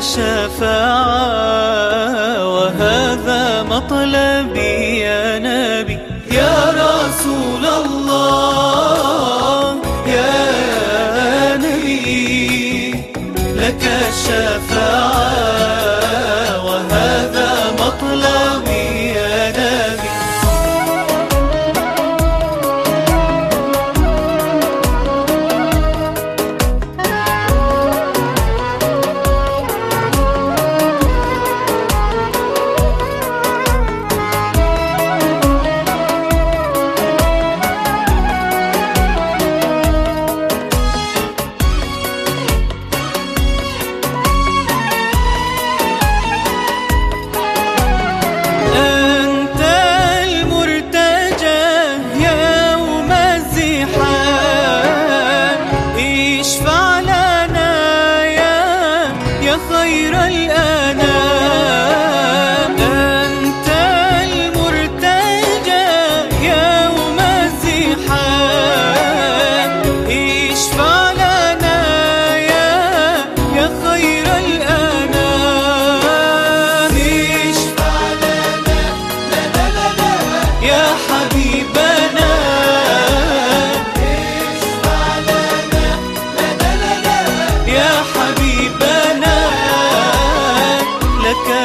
لك وهذا مطلبي يا نبي. يا رسول الله يا يا نبي لك شفاعة. يا خير الأنام. أنت المرتجى يوم الزحام. اشفع لنا يا يا خير الأنام. اشفع لنا لا لا لا يا حبيبنا. اشفع لنا لا لا لا يا حبيبنا.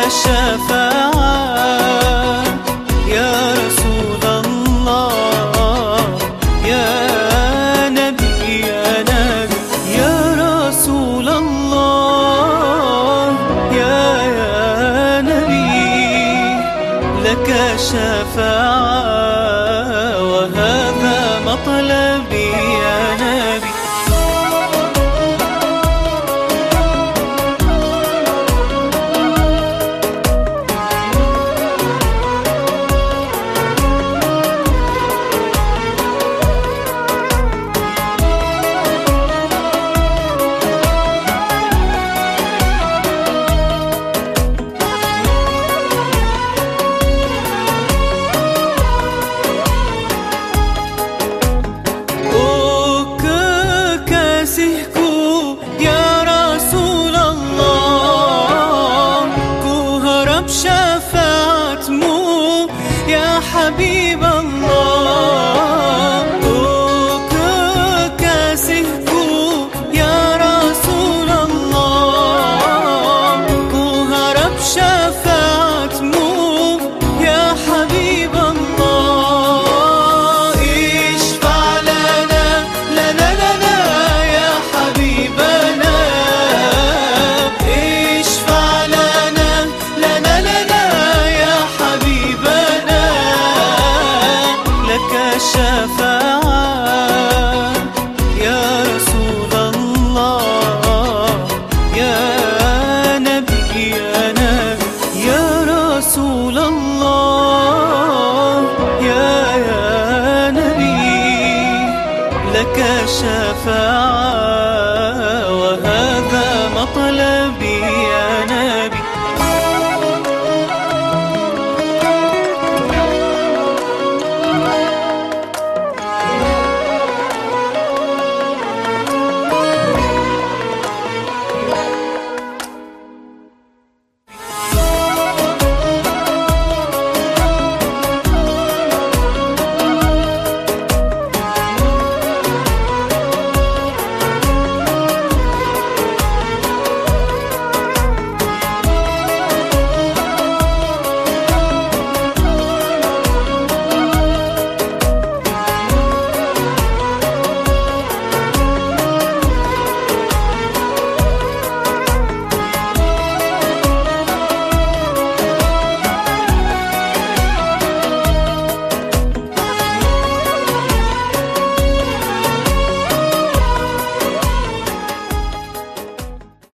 لك شفاعة يا رسول الله يا نبي يا نبي يا رسول الله يا نبي لك شفاعة يا لك شفاعة يا رسول الله يا نبي يا نبي يا رسول الله يا نبي لك شفاعة